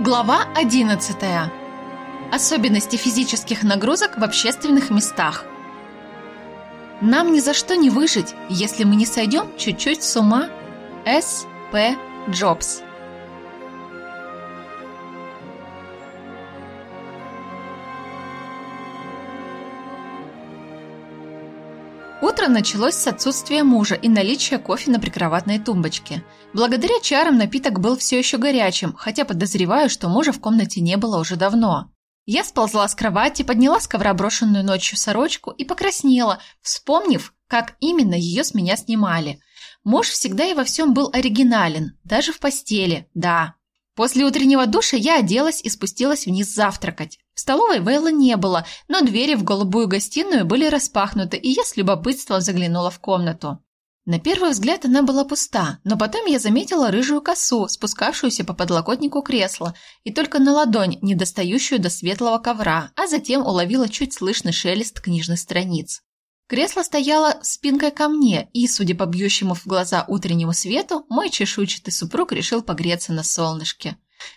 Глава 11. Особенности физических нагрузок в общественных местах. Нам ни за что не выжить, если мы не сойдем чуть-чуть с ума. С. П. Джобс. Утро началось с отсутствия мужа и наличия кофе на прикроватной тумбочке. Благодаря чарам напиток был все еще горячим, хотя подозреваю, что мужа в комнате не было уже давно. Я сползла с кровати, подняла с ковра брошенную ночью сорочку и покраснела, вспомнив, как именно ее с меня снимали. Муж всегда и во всем был оригинален, даже в постели, да. После утреннего душа я оделась и спустилась вниз завтракать. В столовой Вейла не было, но двери в голубую гостиную были распахнуты, и я с любопытством заглянула в комнату. На первый взгляд она была пуста, но потом я заметила рыжую косу, спускавшуюся по подлокотнику кресла, и только на ладонь, не достающую до светлого ковра, а затем уловила чуть слышный шелест книжных страниц. Кресло стояло спинкой ко мне, и, судя по бьющему в глаза утреннему свету, мой чешуйчатый супруг решил погреться на солнышке.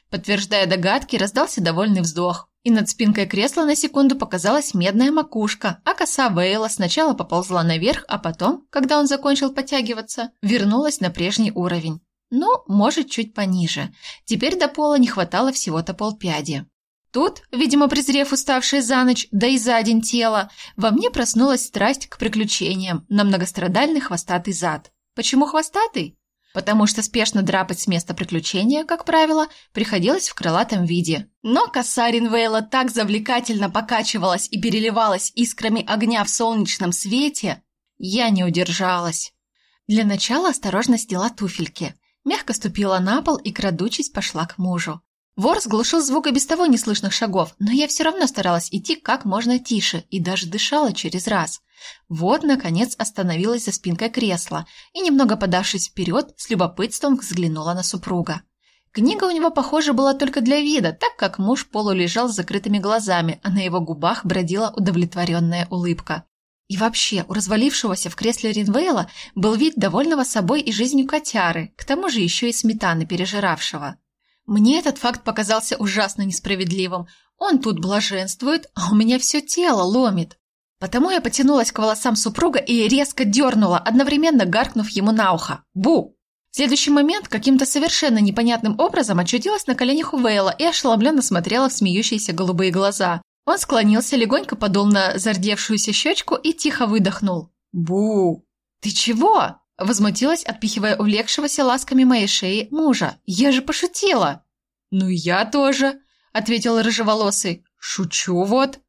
Подтверждая догадки, раздался довольный вздох и над спинкой кресла на секунду показалась медная макушка, а коса Вейла сначала поползла наверх, а потом, когда он закончил подтягиваться, вернулась на прежний уровень. Ну, может, чуть пониже. Теперь до пола не хватало всего-то полпяди. Тут, видимо, презрев уставшее за ночь, да и за день тело, во мне проснулась страсть к приключениям на многострадальный хвостатый зад. Почему хвостатый? Потому что спешно драпать с места приключения, как правило, приходилось в крылатом виде. Но коса Ринвейла так завлекательно покачивалась и переливалась искрами огня в солнечном свете, я не удержалась. Для начала осторожно сняла туфельки, мягко ступила на пол и, крадучись, пошла к мужу. Вор сглушил звук и без того неслышных шагов, но я все равно старалась идти как можно тише и даже дышала через раз – вот, наконец, остановилась за спинкой кресла и, немного подавшись вперед, с любопытством взглянула на супруга. Книга у него, похоже, была только для вида, так как муж полулежал с закрытыми глазами, а на его губах бродила удовлетворенная улыбка. И вообще, у развалившегося в кресле Ринвейла был вид довольного собой и жизнью котяры, к тому же еще и сметаны пережиравшего. Мне этот факт показался ужасно несправедливым. Он тут блаженствует, а у меня все тело ломит. Потому я потянулась к волосам супруга и резко дернула, одновременно гаркнув ему на ухо. «Бу!». В следующий момент каким-то совершенно непонятным образом очутилась на коленях у Вейла и ошеломленно смотрела в смеющиеся голубые глаза. Он склонился, легонько подул на зардевшуюся щечку и тихо выдохнул. «Бу!». «Ты чего?» – возмутилась, отпихивая увлекшегося ласками моей шеи мужа. «Я же пошутила!» «Ну я тоже!» – ответил рыжеволосый. «Шучу вот!»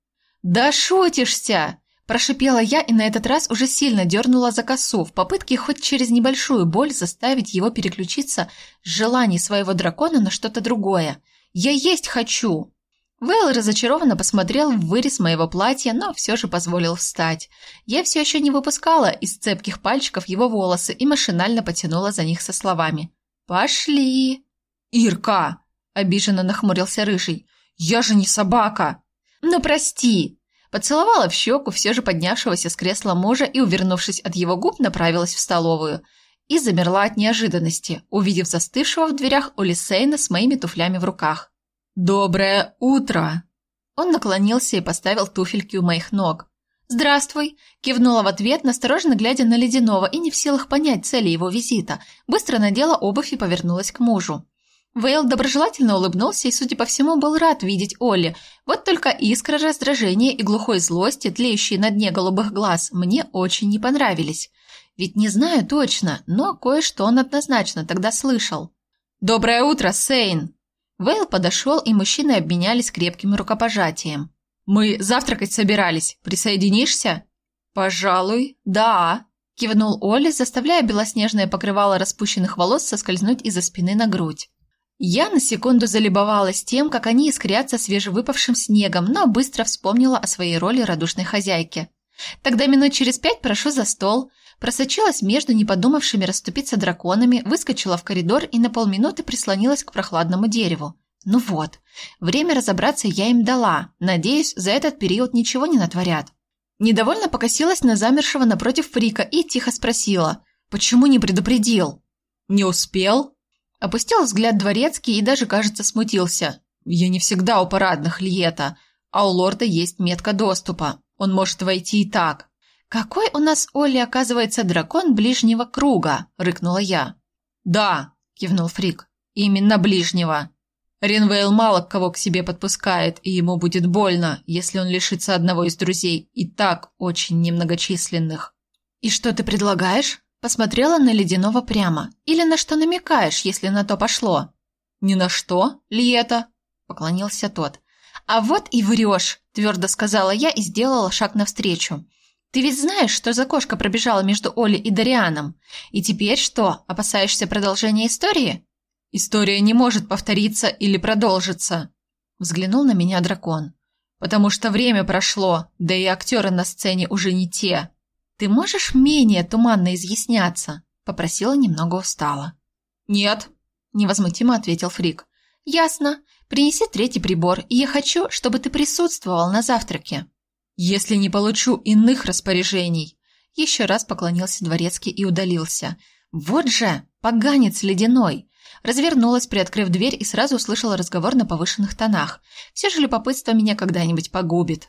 «Да шутишься!» Прошипела я и на этот раз уже сильно дернула за косу в попытке хоть через небольшую боль заставить его переключиться с желаний своего дракона на что-то другое. «Я есть хочу!» Вейл разочарованно посмотрел в вырез моего платья, но все же позволил встать. Я все еще не выпускала из цепких пальчиков его волосы и машинально потянула за них со словами. «Пошли!» «Ирка!» – обиженно нахмурился Рыжий. «Я же не собака!» «Ну, прости!» Поцеловала в щеку все же поднявшегося с кресла мужа и, увернувшись от его губ, направилась в столовую. И замерла от неожиданности, увидев застывшего в дверях Олисейна с моими туфлями в руках. «Доброе утро!» Он наклонился и поставил туфельки у моих ног. «Здравствуй!» – кивнула в ответ, настороженно глядя на Ледяного и не в силах понять цели его визита. Быстро надела обувь и повернулась к мужу. Вейл доброжелательно улыбнулся и, судя по всему, был рад видеть Олли. Вот только искра раздражения и глухой злости, тлеющие на дне голубых глаз, мне очень не понравились. Ведь не знаю точно, но кое-что он однозначно тогда слышал. «Доброе утро, Сейн!» Вейл подошел, и мужчины обменялись крепким рукопожатием. «Мы завтракать собирались. Присоединишься?» «Пожалуй, да», – кивнул Олли, заставляя белоснежное покрывало распущенных волос соскользнуть из-за спины на грудь. Я на секунду залюбовалась тем, как они искрятся свежевыпавшим снегом, но быстро вспомнила о своей роли радушной хозяйки. Тогда минут через пять прошу за стол, просочилась между неподумавшими расступиться драконами, выскочила в коридор и на полминуты прислонилась к прохладному дереву. Ну вот, время разобраться я им дала. Надеюсь, за этот период ничего не натворят. Недовольно покосилась на замершего напротив Фрика и тихо спросила, почему не предупредил? «Не успел?» Опустил взгляд дворецкий и даже, кажется, смутился. Я не всегда у парадных Льета, а у лорда есть метка доступа. Он может войти и так. Какой у нас, Олли, оказывается, дракон ближнего круга, рыкнула я. Да, кивнул Фрик. Именно ближнего. Ренвейл мало кого к себе подпускает, и ему будет больно, если он лишится одного из друзей, и так очень немногочисленных. И что ты предлагаешь? Посмотрела на Ледяного прямо. Или на что намекаешь, если на то пошло? Ни на что, Лиета, поклонился тот. А вот и врешь, твердо сказала я и сделала шаг навстречу. Ты ведь знаешь, что за кошка пробежала между Олей и Дарианом? И теперь что, опасаешься продолжения истории? История не может повториться или продолжиться. Взглянул на меня дракон. Потому что время прошло, да и актеры на сцене уже не те. Ты можешь менее туманно изъясняться? Попросила немного устала. Нет, невозмутимо ответил Фрик. Ясно. Принеси третий прибор, и я хочу, чтобы ты присутствовал на завтраке. Если не получу иных распоряжений, еще раз поклонился дворецкий и удалился. Вот же, поганец ледяной. Развернулась, приоткрыв дверь, и сразу услышала разговор на повышенных тонах. Все же любопытство меня когда-нибудь погубит.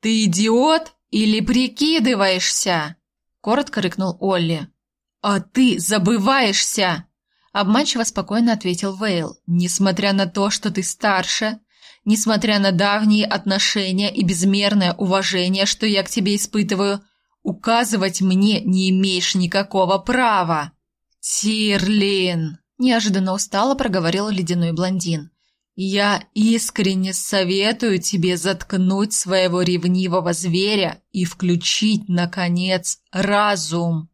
Ты идиот или прикидываешься? коротко рыкнул Олли. А ты забываешься, обманчиво спокойно ответил Вейл. Несмотря на то, что ты старше, Несмотря на давние отношения и безмерное уважение, что я к тебе испытываю, указывать мне не имеешь никакого права. Тирлин, неожиданно устало проговорил ледяной блондин. Я искренне советую тебе заткнуть своего ревнивого зверя и включить наконец разум.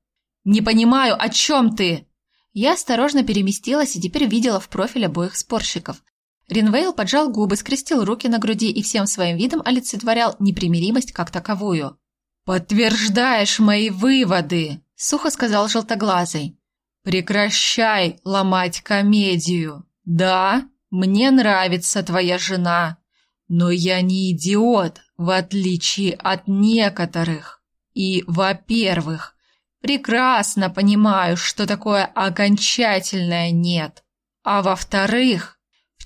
Не понимаю, о чем ты? Я осторожно переместилась и теперь видела в профиль обоих спорщиков. Ринвейл поджал губы, скрестил руки на груди и всем своим видом олицетворял непримиримость как таковую. «Подтверждаешь мои выводы!» – сухо сказал желтоглазый. «Прекращай ломать комедию. Да, мне нравится твоя жена, но я не идиот, в отличие от некоторых. И, во-первых, прекрасно понимаю, что такое окончательное «нет». А во-вторых,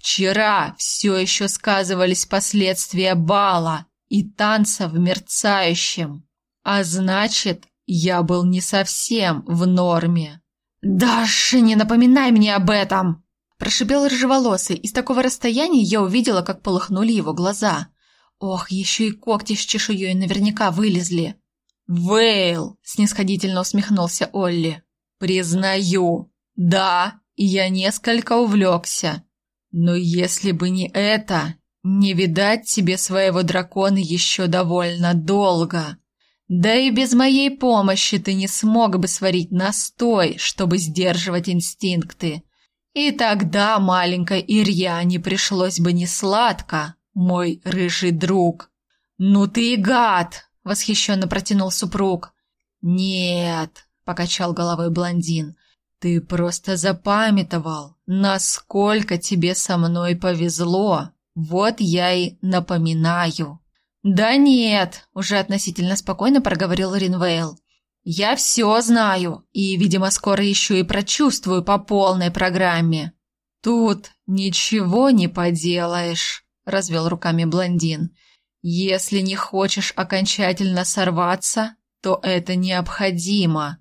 Вчера все еще сказывались последствия бала и танца в мерцающем. А значит, я был не совсем в норме. «Даша, не напоминай мне об этом!» Прошипел рыжеволосый, и с такого расстояния я увидела, как полыхнули его глаза. Ох, еще и когти с чешуей наверняка вылезли. «Вейл!» – снисходительно усмехнулся Олли. «Признаю, да, я несколько увлекся. Но если бы не это, не видать тебе своего дракона еще довольно долго. Да и без моей помощи ты не смог бы сварить настой, чтобы сдерживать инстинкты. И тогда маленькой Ирьяне пришлось бы не сладко, мой рыжий друг. Ну ты и гад, восхищенно протянул супруг. Нет, покачал головой блондин. Ты просто запамятовал, насколько тебе со мной повезло. Вот я и напоминаю. Да нет, уже относительно спокойно проговорил Ринвейл. Я все знаю и, видимо, скоро еще и прочувствую по полной программе. Тут ничего не поделаешь, развел руками блондин. Если не хочешь окончательно сорваться, то это необходимо.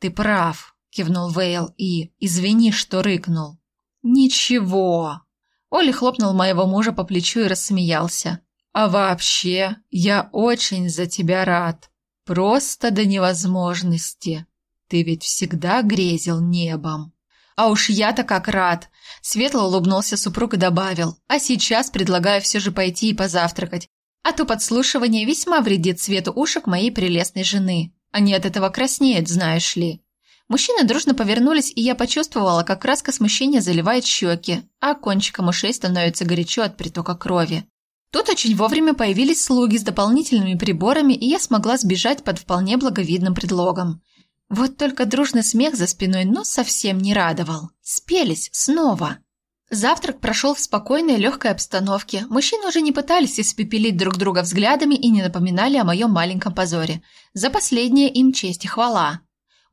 Ты прав кивнул Вейл и извини, что рыкнул. Ничего. Оли хлопнул моего мужа по плечу и рассмеялся. А вообще, я очень за тебя рад. Просто до невозможности. Ты ведь всегда грезил небом. А уж я-то как рад. Светло улыбнулся супруг и добавил: "А сейчас предлагаю все же пойти и позавтракать, а то подслушивание весьма вредит цвету ушек моей прелестной жены. Они от этого краснеют, знаешь ли". Мужчины дружно повернулись, и я почувствовала, как краска смущения заливает щеки, а кончиком ушей становится горячо от притока крови. Тут очень вовремя появились слуги с дополнительными приборами, и я смогла сбежать под вполне благовидным предлогом. Вот только дружный смех за спиной нос совсем не радовал. Спелись снова. Завтрак прошел в спокойной легкой обстановке. Мужчины уже не пытались испепелить друг друга взглядами и не напоминали о моем маленьком позоре. За последнее им честь и хвала.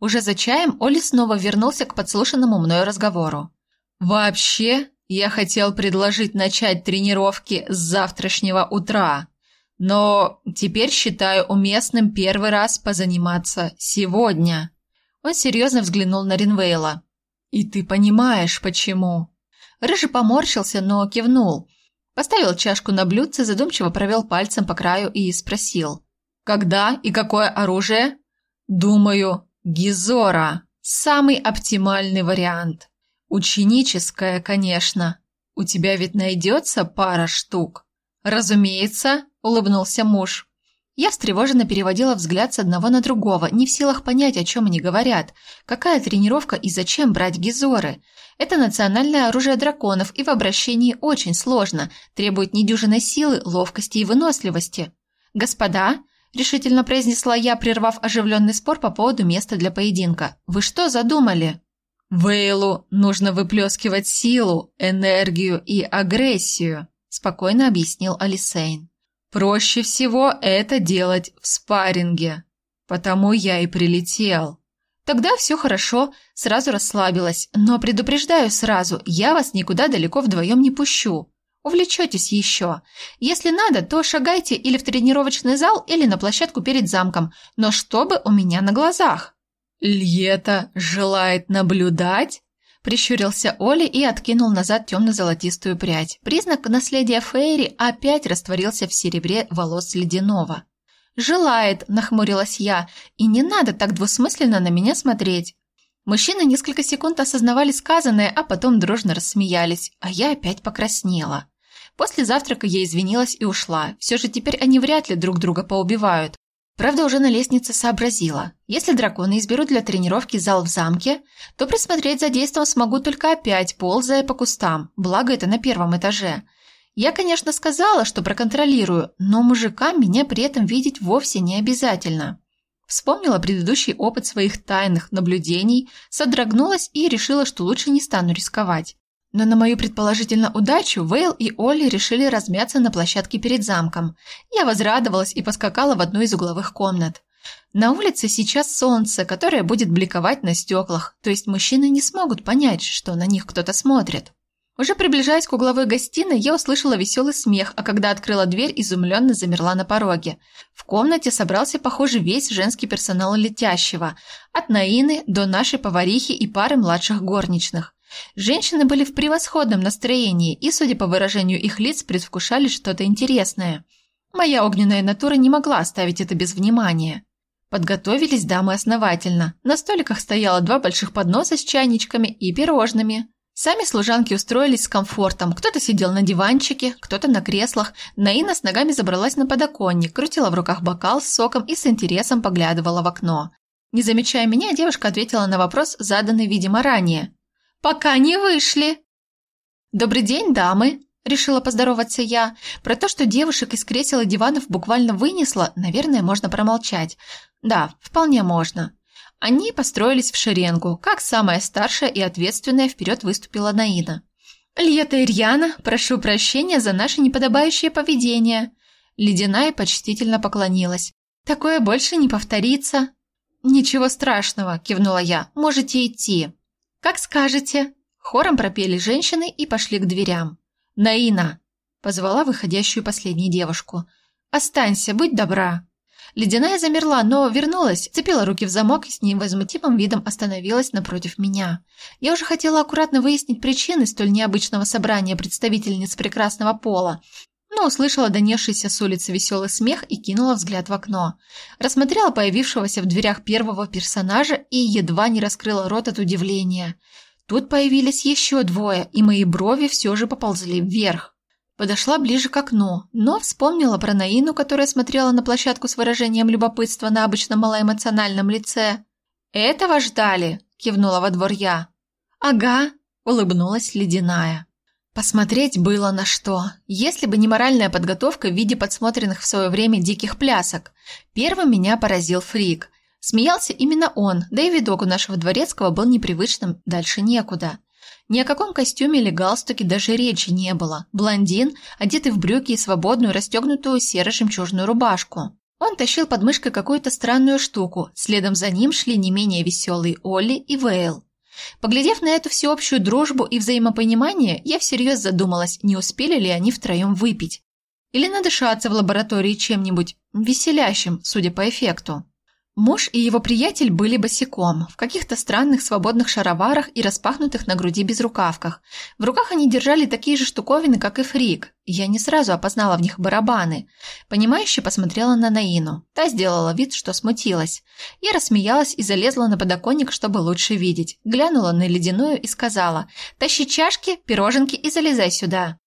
Уже за чаем Оли снова вернулся к подслушанному мною разговору. «Вообще, Я хотел предложить начать тренировки с завтрашнего утра, но теперь считаю уместным первый раз позаниматься сегодня. Он серьезно взглянул на Ринвейла. И ты понимаешь, почему? Рыжий поморщился, но кивнул. Поставил чашку на блюдце, задумчиво провел пальцем по краю и спросил: "Когда и какое оружие?" "Думаю, Гизора самый оптимальный вариант. Ученическое, конечно. У тебя ведь найдется пара штук. Разумеется, улыбнулся муж. Я встревоженно переводила взгляд с одного на другого, не в силах понять, о чем они говорят. Какая тренировка и зачем брать гизоры? Это национальное оружие драконов и в обращении очень сложно, требует недюжинной силы, ловкости и выносливости. «Господа», – решительно произнесла я, прервав оживленный спор по поводу места для поединка, – «вы что задумали?» Вейлу нужно выплескивать силу, энергию и агрессию, спокойно объяснил Алисейн. Проще всего это делать в спарринге. Потому я и прилетел. Тогда все хорошо, сразу расслабилась, но предупреждаю сразу, я вас никуда далеко вдвоем не пущу. Увлечетесь еще. Если надо, то шагайте или в тренировочный зал, или на площадку перед замком, но чтобы у меня на глазах. «Льета желает наблюдать?» Прищурился Оли и откинул назад темно-золотистую прядь. Признак наследия Фейри опять растворился в серебре волос Ледяного. «Желает», – нахмурилась я, – «и не надо так двусмысленно на меня смотреть». Мужчины несколько секунд осознавали сказанное, а потом дружно рассмеялись, а я опять покраснела. После завтрака я извинилась и ушла. Все же теперь они вряд ли друг друга поубивают. Правда, уже на лестнице сообразила. Если драконы изберут для тренировки зал в замке, то присмотреть за действом смогу только опять, ползая по кустам, благо это на первом этаже. Я, конечно, сказала, что проконтролирую, но мужикам меня при этом видеть вовсе не обязательно. Вспомнила предыдущий опыт своих тайных наблюдений, содрогнулась и решила, что лучше не стану рисковать. Но на мою предположительно удачу Вейл и Олли решили размяться на площадке перед замком. Я возрадовалась и поскакала в одну из угловых комнат. На улице сейчас солнце, которое будет бликовать на стеклах, то есть мужчины не смогут понять, что на них кто-то смотрит. Уже приближаясь к угловой гостиной, я услышала веселый смех, а когда открыла дверь, изумленно замерла на пороге. В комнате собрался, похоже, весь женский персонал летящего, от Наины до нашей поварихи и пары младших горничных. Женщины были в превосходном настроении и, судя по выражению их лиц, предвкушали что-то интересное. Моя огненная натура не могла оставить это без внимания. Подготовились дамы основательно. На столиках стояло два больших подноса с чайничками и пирожными. Сами служанки устроились с комфортом. Кто-то сидел на диванчике, кто-то на креслах. Наина с ногами забралась на подоконник, крутила в руках бокал с соком и с интересом поглядывала в окно. Не замечая меня, девушка ответила на вопрос, заданный, видимо, ранее. «Пока не вышли!» «Добрый день, дамы!» – решила поздороваться я. Про то, что девушек из кресел и диванов буквально вынесло, наверное, можно промолчать. Да, вполне можно. Они построились в шеренгу, как самая старшая и ответственная вперед выступила Наина. «Льета Ирьяна, прошу прощения за наше неподобающее поведение». Ледяная почтительно поклонилась. «Такое больше не повторится». «Ничего страшного», – кивнула я, – «можете идти». «Как скажете!» Хором пропели женщины и пошли к дверям. «Наина!» – позвала выходящую последнюю девушку. «Останься, будь добра!» Ледяная замерла, но вернулась, цепила руки в замок и с невозмутимым видом остановилась напротив меня. Я уже хотела аккуратно выяснить причины столь необычного собрания представительниц прекрасного пола, но услышала донесшийся с улицы веселый смех и кинула взгляд в окно. Рассмотрела появившегося в дверях первого персонажа и едва не раскрыла рот от удивления. Тут появились еще двое, и мои брови все же поползли вверх. Подошла ближе к окну, но вспомнила про Наину, которая смотрела на площадку с выражением любопытства на обычно малоэмоциональном лице. «Этого ждали?» – кивнула во двор я. «Ага», – улыбнулась ледяная. Посмотреть было на что. Если бы не моральная подготовка в виде подсмотренных в свое время диких плясок. Первым меня поразил Фрик. Смеялся именно он, да и видок у нашего дворецкого был непривычным, дальше некуда. Ни о каком костюме или галстуке даже речи не было. Блондин, одетый в брюки и свободную расстегнутую серо-жемчужную рубашку. Он тащил под мышкой какую-то странную штуку, следом за ним шли не менее веселые Олли и Вейл. Поглядев на эту всеобщую дружбу и взаимопонимание, я всерьез задумалась, не успели ли они втроем выпить. Или надышаться в лаборатории чем-нибудь веселящим, судя по эффекту. Муж и его приятель были босиком, в каких-то странных свободных шароварах и распахнутых на груди безрукавках. В руках они держали такие же штуковины, как и фрик. Я не сразу опознала в них барабаны. Понимающе посмотрела на Наину. Та сделала вид, что смутилась. Я рассмеялась и залезла на подоконник, чтобы лучше видеть. Глянула на ледяную и сказала «Тащи чашки, пироженки и залезай сюда».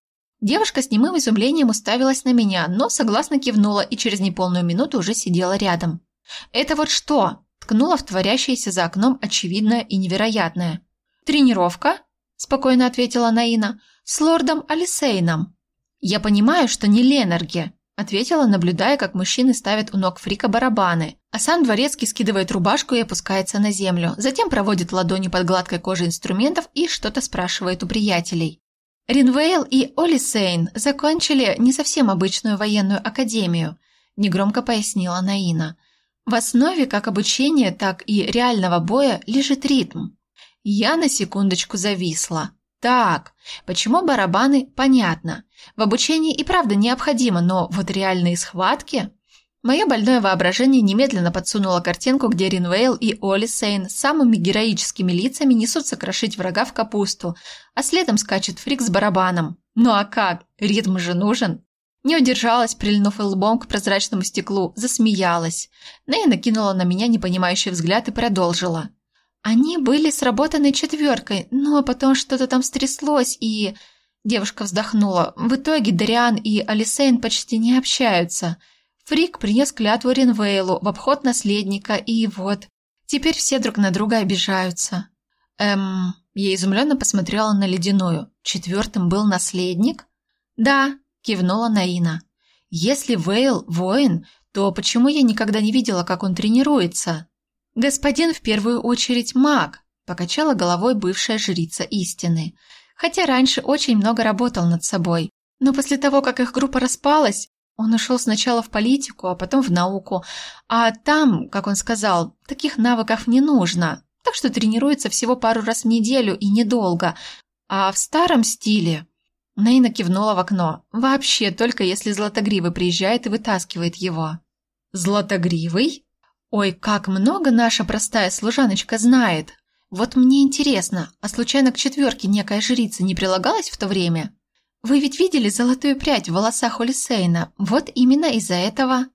Девушка с немым изумлением уставилась на меня, но согласно кивнула и через неполную минуту уже сидела рядом. «Это вот что?» – ткнула в творящееся за окном очевидное и невероятное. «Тренировка?» – спокойно ответила Наина. «С лордом Алисейном». «Я понимаю, что не Ленарге», – ответила, наблюдая, как мужчины ставят у ног Фрика барабаны, а сам дворецкий скидывает рубашку и опускается на землю, затем проводит ладони под гладкой кожей инструментов и что-то спрашивает у приятелей. Ринвейл и Олисейн закончили не совсем обычную военную академию, негромко пояснила Наина. В основе как обучения, так и реального боя лежит ритм. Я на секундочку зависла. Так, почему барабаны, понятно. В обучении и правда необходимо, но вот реальные схватки... Мое больное воображение немедленно подсунуло картинку, где Ринвейл и Оли Сейн самыми героическими лицами несутся крошить врага в капусту, а следом скачет фрик с барабаном. Ну а как? Ритм же нужен. Не удержалась, прильнув лбом к прозрачному стеклу, засмеялась. Нэй накинула на меня непонимающий взгляд и продолжила. Они были сработаны четверкой, но потом что-то там стряслось, и... Девушка вздохнула. В итоге Дариан и Алисейн почти не общаются. Фрик принес клятву Ринвейлу в обход наследника, и вот... Теперь все друг на друга обижаются. Эм... Я изумленно посмотрела на ледяную. Четвертым был наследник? Да, кивнула Наина. Если Вейл воин, то почему я никогда не видела, как он тренируется? Господин в первую очередь маг, покачала головой бывшая жрица истины. Хотя раньше очень много работал над собой. Но после того, как их группа распалась, он ушел сначала в политику, а потом в науку. А там, как он сказал, таких навыков не нужно. Так что тренируется всего пару раз в неделю и недолго. А в старом стиле Нейна кивнула в окно. «Вообще, только если Златогривый приезжает и вытаскивает его». «Златогривый? Ой, как много наша простая служаночка знает! Вот мне интересно, а случайно к четверке некая жрица не прилагалась в то время? Вы ведь видели золотую прядь в волосах Олисейна? Вот именно из-за этого...»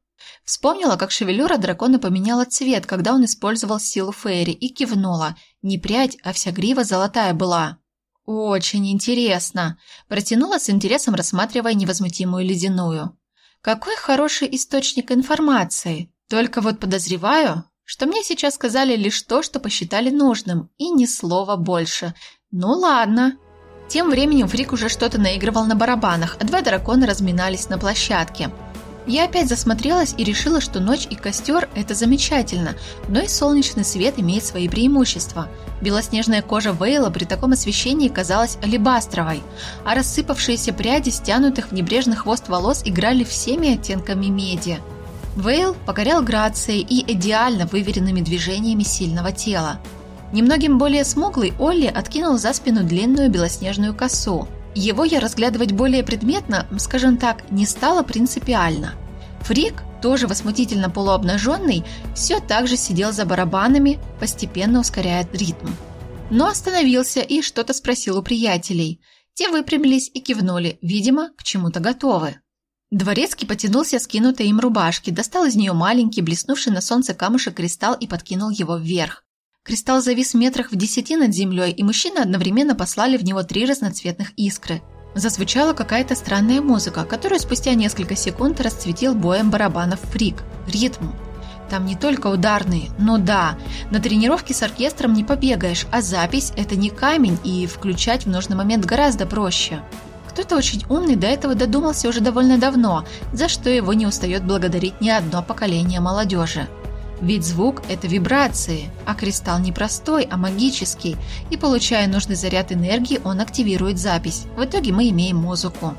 Вспомнила, как шевелюра дракона поменяла цвет, когда он использовал силу Фейри, и кивнула. Не прядь, а вся грива золотая была. «Очень интересно», – протянула с интересом, рассматривая невозмутимую ледяную. «Какой хороший источник информации. Только вот подозреваю, что мне сейчас сказали лишь то, что посчитали нужным, и ни слова больше. Ну ладно». Тем временем Фрик уже что-то наигрывал на барабанах, а два дракона разминались на площадке – я опять засмотрелась и решила, что ночь и костер – это замечательно, но и солнечный свет имеет свои преимущества. Белоснежная кожа Вейла при таком освещении казалась алебастровой, а рассыпавшиеся пряди стянутых в небрежный хвост волос играли всеми оттенками меди. Вейл покорял грацией и идеально выверенными движениями сильного тела. Немногим более смуглый Олли откинул за спину длинную белоснежную косу – его я разглядывать более предметно, скажем так, не стало принципиально. Фрик, тоже возмутительно полуобнаженный, все так же сидел за барабанами, постепенно ускоряя ритм. Но остановился и что-то спросил у приятелей. Те выпрямились и кивнули, видимо, к чему-то готовы. Дворецкий потянулся скинутой им рубашки, достал из нее маленький, блеснувший на солнце камушек кристалл и подкинул его вверх. Кристалл завис метрах в десяти над землей, и мужчины одновременно послали в него три разноцветных искры. Зазвучала какая-то странная музыка, которую спустя несколько секунд расцветил боем барабанов фрик. Ритм. Там не только ударные, но да, на тренировке с оркестром не побегаешь, а запись – это не камень, и включать в нужный момент гораздо проще. Кто-то очень умный до этого додумался уже довольно давно, за что его не устает благодарить ни одно поколение молодежи. Ведь звук – это вибрации, а кристалл не простой, а магический, и получая нужный заряд энергии, он активирует запись. В итоге мы имеем музыку.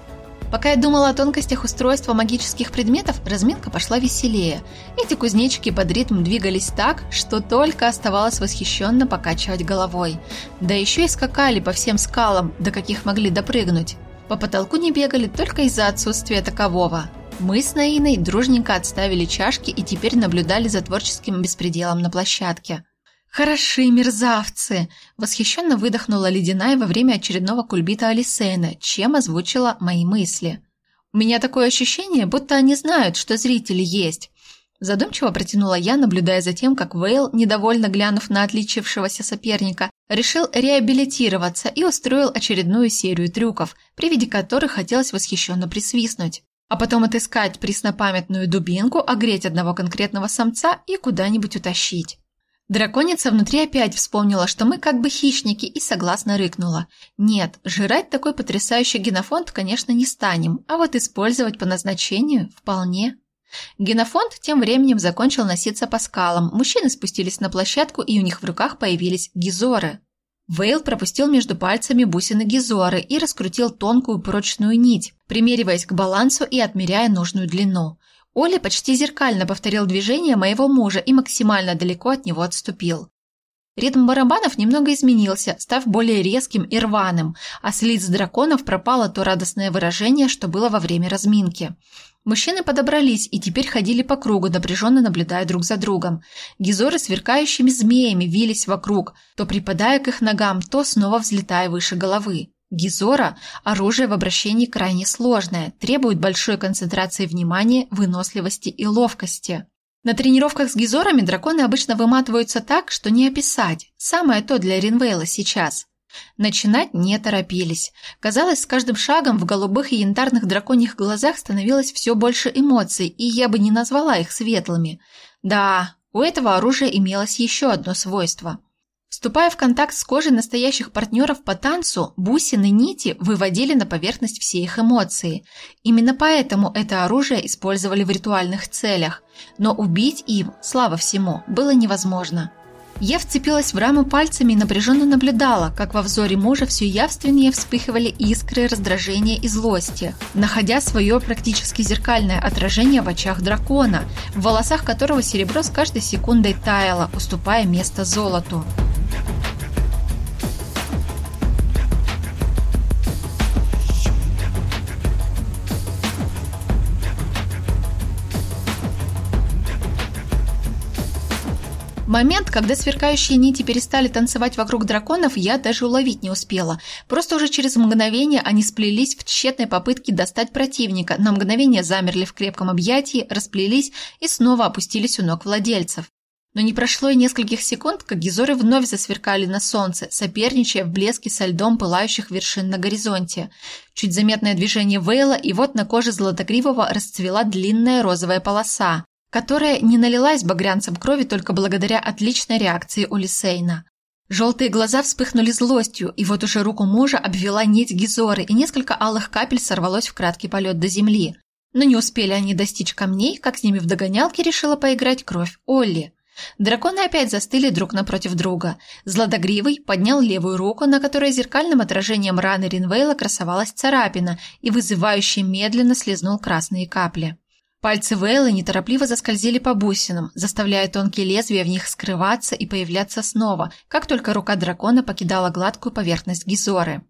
Пока я думала о тонкостях устройства магических предметов, разминка пошла веселее. Эти кузнечики под ритм двигались так, что только оставалось восхищенно покачивать головой. Да еще и скакали по всем скалам, до каких могли допрыгнуть. По потолку не бегали только из-за отсутствия такового. Мы с Наиной дружненько отставили чашки и теперь наблюдали за творческим беспределом на площадке. «Хороши мерзавцы!» – восхищенно выдохнула Ледяная во время очередного кульбита Алисейна, чем озвучила мои мысли. «У меня такое ощущение, будто они знают, что зрители есть». Задумчиво протянула я, наблюдая за тем, как Вейл, недовольно глянув на отличившегося соперника, решил реабилитироваться и устроил очередную серию трюков, при виде которых хотелось восхищенно присвистнуть. А потом отыскать преснопамятную дубинку, огреть одного конкретного самца и куда-нибудь утащить. Драконица внутри опять вспомнила, что мы как бы хищники, и согласно рыкнула. Нет, жрать такой потрясающий генофонд, конечно, не станем, а вот использовать по назначению вполне. Генофонд тем временем закончил носиться по скалам. Мужчины спустились на площадку, и у них в руках появились гизоры. Вейл пропустил между пальцами бусины гизоры и раскрутил тонкую прочную нить, примериваясь к балансу и отмеряя нужную длину. Оля почти зеркально повторил движение моего мужа и максимально далеко от него отступил. Ритм барабанов немного изменился, став более резким и рваным, а с лиц драконов пропало то радостное выражение, что было во время разминки. Мужчины подобрались и теперь ходили по кругу, напряженно наблюдая друг за другом. Гизоры сверкающими змеями вились вокруг, то припадая к их ногам, то снова взлетая выше головы. Гизора – оружие в обращении крайне сложное, требует большой концентрации внимания, выносливости и ловкости. На тренировках с гизорами драконы обычно выматываются так, что не описать. Самое то для Ринвейла сейчас. Начинать не торопились. Казалось, с каждым шагом в голубых и янтарных драконьих глазах становилось все больше эмоций, и я бы не назвала их светлыми. Да, у этого оружия имелось еще одно свойство – Вступая в контакт с кожей настоящих партнеров по танцу, бусины нити выводили на поверхность все их эмоции. Именно поэтому это оружие использовали в ритуальных целях. Но убить им, слава всему, было невозможно. Я вцепилась в раму пальцами и напряженно наблюдала, как во взоре мужа все явственнее вспыхивали искры раздражения и злости, находя свое практически зеркальное отражение в очах дракона, в волосах которого серебро с каждой секундой таяло, уступая место золоту. Момент, когда сверкающие нити перестали танцевать вокруг драконов, я даже уловить не успела. Просто уже через мгновение они сплелись в тщетной попытке достать противника, на мгновение замерли в крепком объятии, расплелись и снова опустились у ног владельцев. Но не прошло и нескольких секунд, как гизоры вновь засверкали на солнце, соперничая в блеске со льдом пылающих вершин на горизонте. Чуть заметное движение Вейла, и вот на коже Золотогривого расцвела длинная розовая полоса которая не налилась багрянцем крови только благодаря отличной реакции Улисейна. Желтые глаза вспыхнули злостью, и вот уже руку мужа обвела нить Гизоры, и несколько алых капель сорвалось в краткий полет до земли. Но не успели они достичь камней, как с ними в догонялке решила поиграть кровь Олли. Драконы опять застыли друг напротив друга. Злодогривый поднял левую руку, на которой зеркальным отражением раны Ринвейла красовалась царапина, и вызывающе медленно слезнул красные капли. Пальцы Вейлы неторопливо заскользили по бусинам, заставляя тонкие лезвия в них скрываться и появляться снова, как только рука дракона покидала гладкую поверхность Гизоры.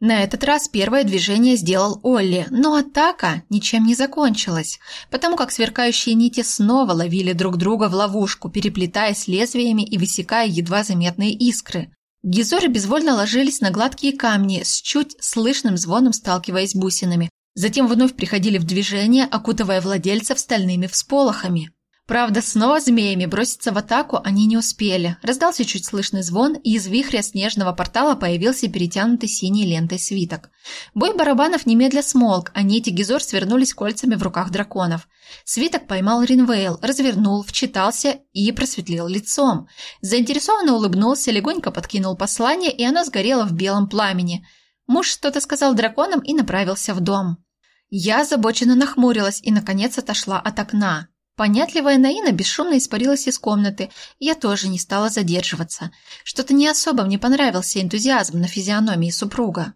На этот раз первое движение сделал Олли, но атака ничем не закончилась, потому как сверкающие нити снова ловили друг друга в ловушку, переплетаясь лезвиями и высекая едва заметные искры. Гизоры безвольно ложились на гладкие камни, с чуть слышным звоном сталкиваясь бусинами, Затем вновь приходили в движение, окутывая владельцев стальными всполохами. Правда, снова змеями броситься в атаку они не успели. Раздался чуть слышный звон, и из вихря снежного портала появился перетянутый синей лентой свиток. Бой барабанов немедля смолк, а нити Гизор свернулись кольцами в руках драконов. Свиток поймал Ринвейл, развернул, вчитался и просветлил лицом. Заинтересованно улыбнулся, легонько подкинул послание, и оно сгорело в белом пламени. Муж что-то сказал драконам и направился в дом. Я озабоченно нахмурилась и, наконец, отошла от окна. Понятливая Наина бесшумно испарилась из комнаты, и я тоже не стала задерживаться. Что-то не особо мне понравился энтузиазм на физиономии супруга.